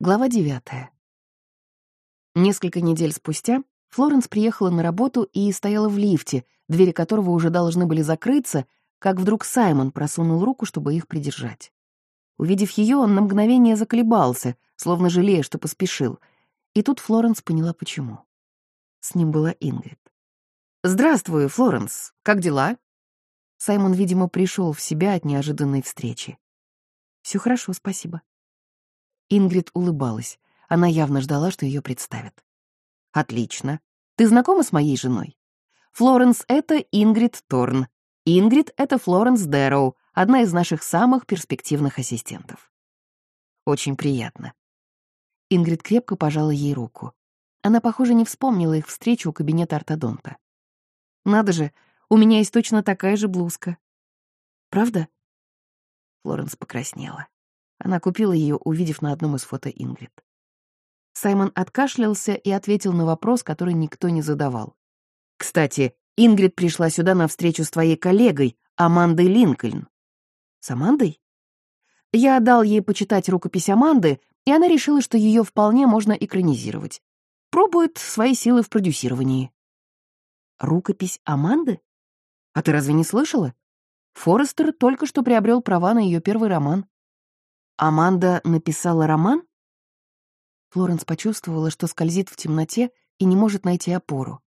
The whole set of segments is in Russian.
Глава девятая. Несколько недель спустя Флоренс приехала на работу и стояла в лифте, двери которого уже должны были закрыться, как вдруг Саймон просунул руку, чтобы их придержать. Увидев ее, он на мгновение заколебался, словно жалея, что поспешил. И тут Флоренс поняла, почему. С ним была Ингрид. «Здравствуй, Флоренс. Как дела?» Саймон, видимо, пришел в себя от неожиданной встречи. Все хорошо, спасибо». Ингрид улыбалась. Она явно ждала, что ее представят. «Отлично. Ты знакома с моей женой?» «Флоренс — это Ингрид Торн. Ингрид — это Флоренс Дэроу, одна из наших самых перспективных ассистентов». «Очень приятно». Ингрид крепко пожала ей руку. Она, похоже, не вспомнила их встречу у кабинета ортодонта. «Надо же, у меня есть точно такая же блузка». «Правда?» Флоренс покраснела. Она купила ее, увидев на одном из фото Ингрид. Саймон откашлялся и ответил на вопрос, который никто не задавал. «Кстати, Ингрид пришла сюда на встречу с твоей коллегой, Амандой Линкольн». «С Амандой?» Я дал ей почитать рукопись Аманды, и она решила, что ее вполне можно экранизировать. Пробует свои силы в продюсировании. Рукопись Аманды? А ты разве не слышала? Форестер только что приобрел права на ее первый роман. Аманда написала роман? Флоренс почувствовала, что скользит в темноте и не может найти опору.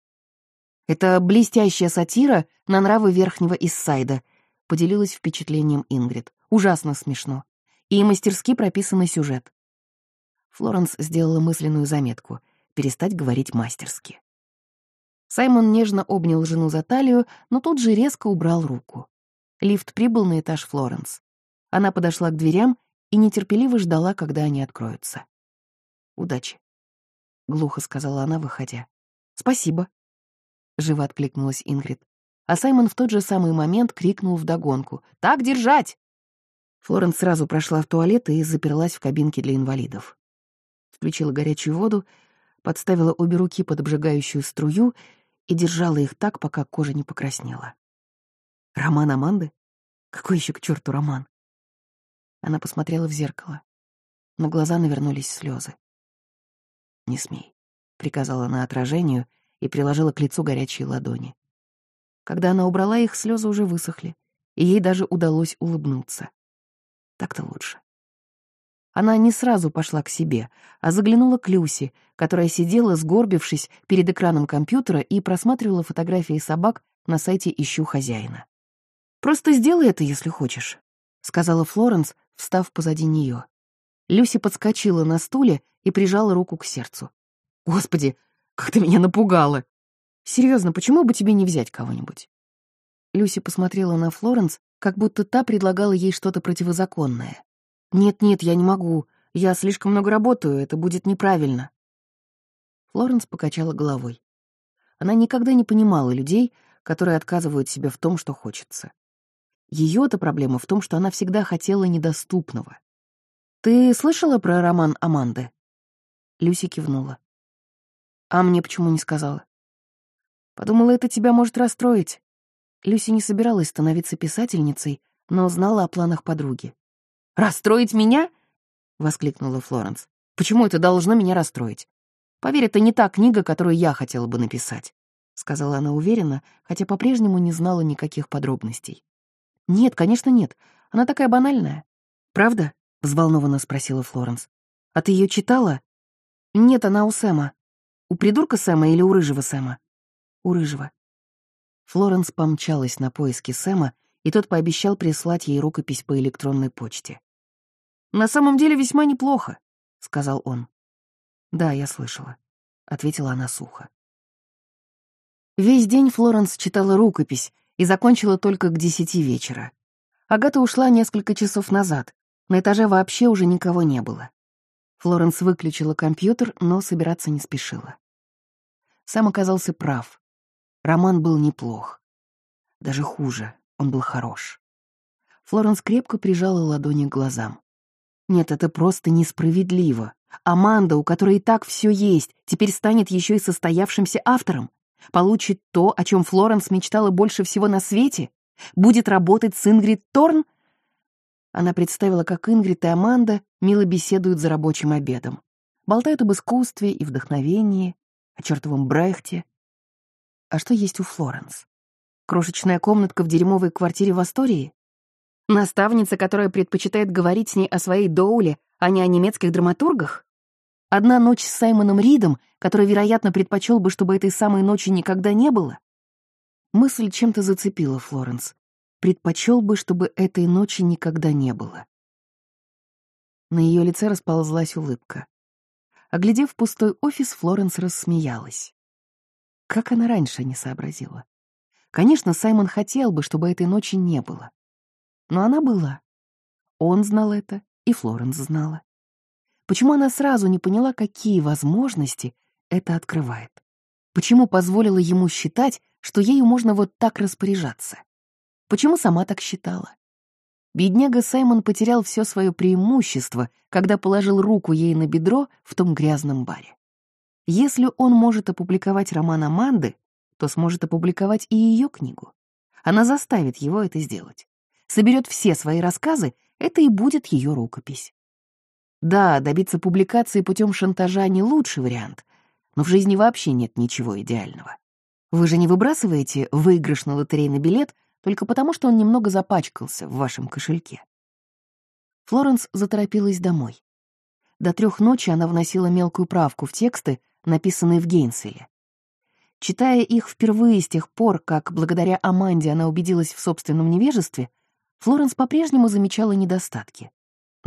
«Это блестящая сатира на нравы Верхнего Иссайда», — поделилась впечатлением Ингрид. «Ужасно смешно. И мастерски прописанный сюжет». Флоренс сделала мысленную заметку — перестать говорить мастерски. Саймон нежно обнял жену за талию, но тут же резко убрал руку. Лифт прибыл на этаж Флоренс. Она подошла к дверям и нетерпеливо ждала, когда они откроются. «Удачи», — глухо сказала она, выходя. «Спасибо», — живо откликнулась Ингрид. А Саймон в тот же самый момент крикнул вдогонку. «Так держать!» Флоренс сразу прошла в туалет и заперлась в кабинке для инвалидов. Включила горячую воду, подставила обе руки под обжигающую струю и держала их так, пока кожа не покраснела. Роман Аманды? Какой еще к черту роман? Она посмотрела в зеркало. На глаза навернулись слезы. «Не смей», — приказала она отражению и приложила к лицу горячие ладони. Когда она убрала их, слезы уже высохли, и ей даже удалось улыбнуться. Так-то лучше. Она не сразу пошла к себе, а заглянула к Люси, которая сидела, сгорбившись перед экраном компьютера и просматривала фотографии собак на сайте «Ищу хозяина». «Просто сделай это, если хочешь», — сказала Флоренс, встав позади нее. Люси подскочила на стуле и прижала руку к сердцу. «Господи, как ты меня напугала! Серьезно, почему бы тебе не взять кого-нибудь?» Люси посмотрела на Флоренс, как будто та предлагала ей что-то противозаконное. «Нет-нет, я не могу. Я слишком много работаю, это будет неправильно». Флоренс покачала головой. Она никогда не понимала людей, которые отказывают себе в том, что хочется. Ее-то проблема в том, что она всегда хотела недоступного. «Ты слышала про роман Аманды?» Люси кивнула. «А мне почему не сказала?» «Подумала, это тебя может расстроить». Люси не собиралась становиться писательницей, но знала о планах подруги. «Расстроить меня?» — воскликнула Флоренс. «Почему это должно меня расстроить? Поверь, это не та книга, которую я хотела бы написать», — сказала она уверенно, хотя по-прежнему не знала никаких подробностей. «Нет, конечно, нет. Она такая банальная». «Правда?» — взволнованно спросила Флоренс. «А ты ее читала?» «Нет, она у Сэма. У придурка Сэма или у рыжего Сэма?» «У рыжего». Флоренс помчалась на поиски Сэма, и тот пообещал прислать ей рукопись по электронной почте. «На самом деле весьма неплохо», — сказал он. «Да, я слышала», — ответила она сухо. Весь день Флоренс читала рукопись, и закончила только к десяти вечера. Агата ушла несколько часов назад. На этаже вообще уже никого не было. Флоренс выключила компьютер, но собираться не спешила. Сам оказался прав. Роман был неплох. Даже хуже, он был хорош. Флоренс крепко прижала ладони к глазам. Нет, это просто несправедливо. Аманда, у которой и так все есть, теперь станет еще и состоявшимся автором. Получит то, о чем Флоренс мечтала больше всего на свете? Будет работать с Ингрид Торн? Она представила, как Ингрид и Аманда мило беседуют за рабочим обедом. Болтают об искусстве и вдохновении, о чертовом Брехте. А что есть у Флоренс? Крошечная комнатка в дерьмовой квартире в Астории? Наставница, которая предпочитает говорить с ней о своей Доуле, а не о немецких драматургах? Одна ночь с Саймоном Ридом, который, вероятно, предпочел бы, чтобы этой самой ночи никогда не было? Мысль чем-то зацепила Флоренс. Предпочел бы, чтобы этой ночи никогда не было. На ее лице расползлась улыбка. Оглядев пустой офис, Флоренс рассмеялась. Как она раньше не сообразила? Конечно, Саймон хотел бы, чтобы этой ночи не было. Но она была. Он знал это, и Флоренс знала. Почему она сразу не поняла, какие возможности это открывает? Почему позволила ему считать, что ею можно вот так распоряжаться? Почему сама так считала? Бедняга Саймон потерял все свое преимущество, когда положил руку ей на бедро в том грязном баре. Если он может опубликовать роман Аманды, то сможет опубликовать и ее книгу. Она заставит его это сделать. Соберет все свои рассказы, это и будет ее рукопись. Да, добиться публикации путем шантажа не лучший вариант, но в жизни вообще нет ничего идеального. Вы же не выбрасываете выигрыш на лотерейный билет только потому, что он немного запачкался в вашем кошельке. Флоренс заторопилась домой. До трех ночи она вносила мелкую правку в тексты, написанные в Гейнселе. Читая их впервые с тех пор, как благодаря Аманде она убедилась в собственном невежестве, Флоренс по-прежнему замечала недостатки.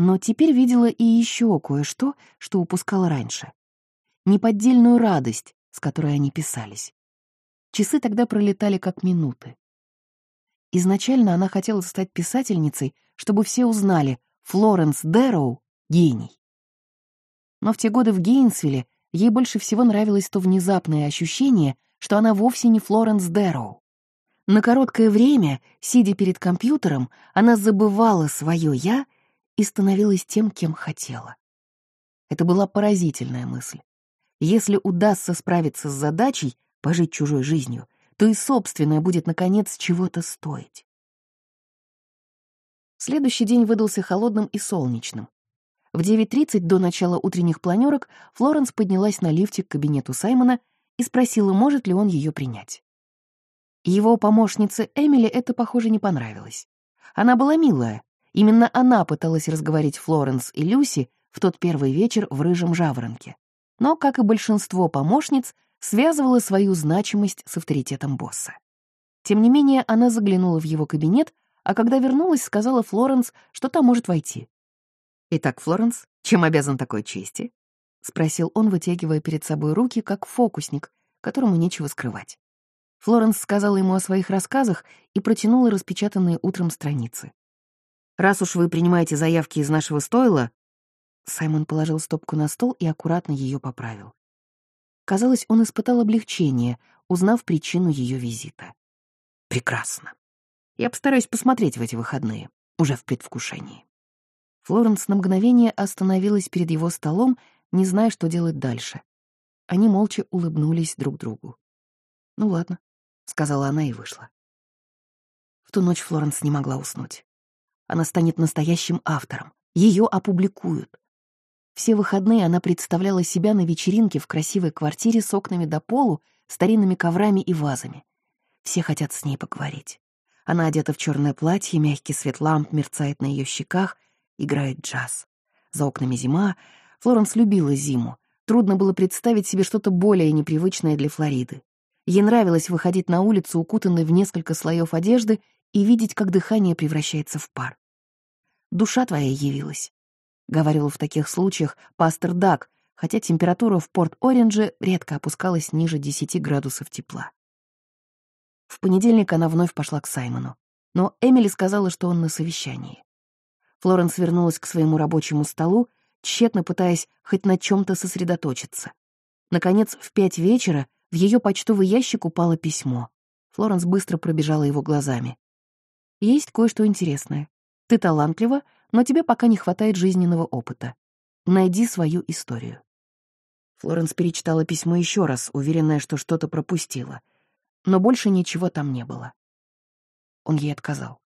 Но теперь видела и еще кое-что, что упускала раньше. Неподдельную радость, с которой они писались. Часы тогда пролетали как минуты. Изначально она хотела стать писательницей, чтобы все узнали, Флоренс Дэроу — гений. Но в те годы в Гейнсвилле ей больше всего нравилось то внезапное ощущение, что она вовсе не Флоренс Дэроу. На короткое время, сидя перед компьютером, она забывала свое «я» и становилась тем, кем хотела. Это была поразительная мысль. Если удастся справиться с задачей, пожить чужой жизнью, то и собственное будет, наконец, чего-то стоить. Следующий день выдался холодным и солнечным. В 9.30 до начала утренних планерок Флоренс поднялась на лифте к кабинету Саймона и спросила, может ли он ее принять. Его помощнице Эмили это, похоже, не понравилось. Она была милая, Именно она пыталась разговорить Флоренс и Люси в тот первый вечер в «Рыжем жаворонке». Но, как и большинство помощниц, связывала свою значимость с авторитетом босса. Тем не менее, она заглянула в его кабинет, а когда вернулась, сказала Флоренс, что та может войти. «Итак, Флоренс, чем обязан такой чести?» — спросил он, вытягивая перед собой руки, как фокусник, которому нечего скрывать. Флоренс сказала ему о своих рассказах и протянула распечатанные утром страницы. Раз уж вы принимаете заявки из нашего стойла...» Саймон положил стопку на стол и аккуратно ее поправил. Казалось, он испытал облегчение, узнав причину ее визита. «Прекрасно. Я постараюсь посмотреть в эти выходные, уже в предвкушении». Флоренс на мгновение остановилась перед его столом, не зная, что делать дальше. Они молча улыбнулись друг другу. «Ну ладно», — сказала она и вышла. В ту ночь Флоренс не могла уснуть. Она станет настоящим автором. Ее опубликуют. Все выходные она представляла себя на вечеринке в красивой квартире с окнами до полу, старинными коврами и вазами. Все хотят с ней поговорить. Она одета в черное платье, мягкий свет ламп мерцает на ее щеках, играет джаз. За окнами зима. Флоренс любила зиму. Трудно было представить себе что-то более непривычное для Флориды. Ей нравилось выходить на улицу, укутанной в несколько слоев одежды, и видеть, как дыхание превращается в пар. «Душа твоя явилась», — говорил в таких случаях пастор Дак, хотя температура в Порт-Орендже редко опускалась ниже 10 градусов тепла. В понедельник она вновь пошла к Саймону, но Эмили сказала, что он на совещании. Флоренс вернулась к своему рабочему столу, тщетно пытаясь хоть на чем то сосредоточиться. Наконец, в пять вечера в ее почтовый ящик упало письмо. Флоренс быстро пробежала его глазами. Есть кое-что интересное. Ты талантлива, но тебе пока не хватает жизненного опыта. Найди свою историю. Флоренс перечитала письмо еще раз, уверенная, что что-то пропустила. Но больше ничего там не было. Он ей отказал.